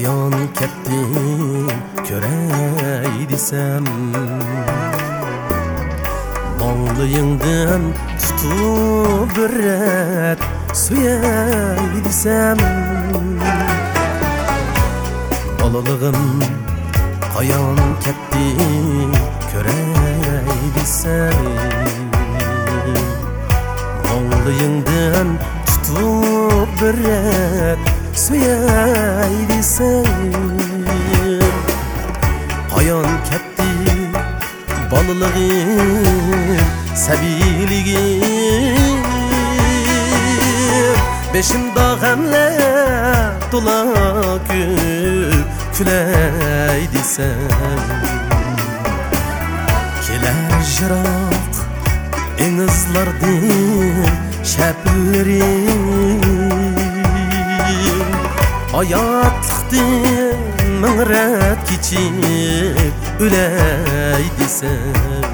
qayon ketding ko'ray desam Moңluyingdan tutib bir rat suyay desam Bolaligim qayon ketding ko'ray desam rat suyay desam Qayon ketdi bolaligim sabiligim Beşimda g'amlar to'la ko'p kulay desam kelar jiroq engizlardan shapillaring hayotlikdan mingrat kechib o'lay desam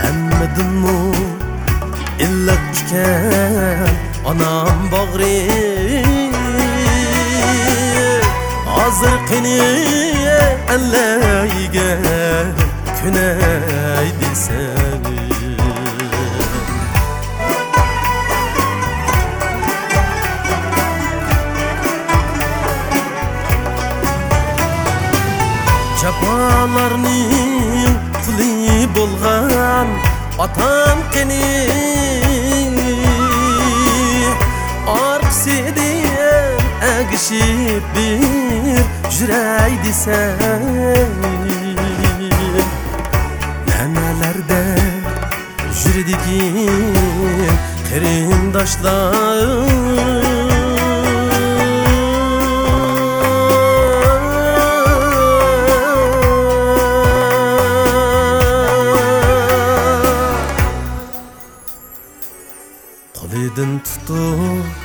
hammadinmu illiq tikan onam bag'ri hozir qani allayga kunay desam Çapalarning quli bo'lgan otam qani orqasidan agishib bir juray desam nanalarda jurdikin qarindoshlar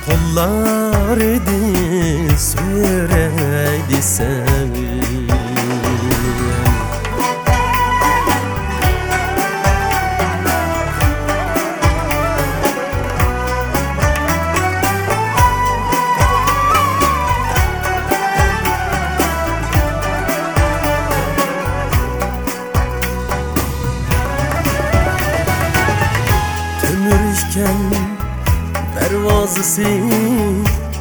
tutib qo'llar edi so'ray desam Tömürken darvozasi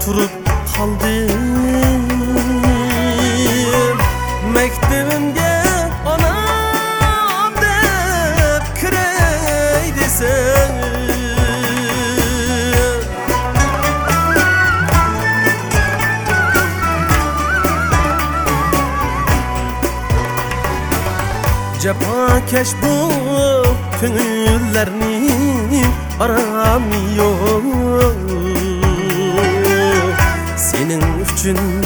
turib qoldim maktabimga onam deb kiray desam Jafokash bu ko'ngillarning arami Sening uchun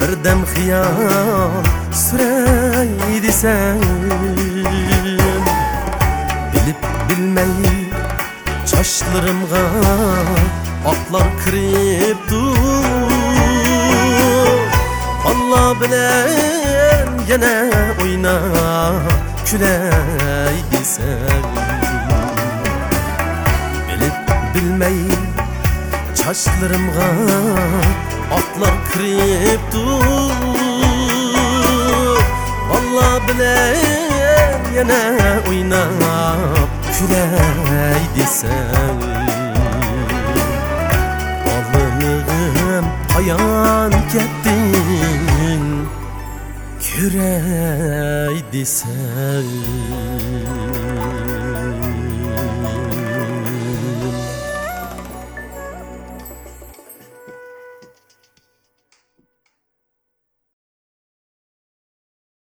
birdam xiyol suray desam Bilib bilmay chochlarimga oqlar kiribdi Allah bilan yana o'ynab kulay desam bilib bilmay sochlarimga oqlar kiribdi Allah bilan yana o'ynab kulay desam Olimig'im qayon ketding Küray desem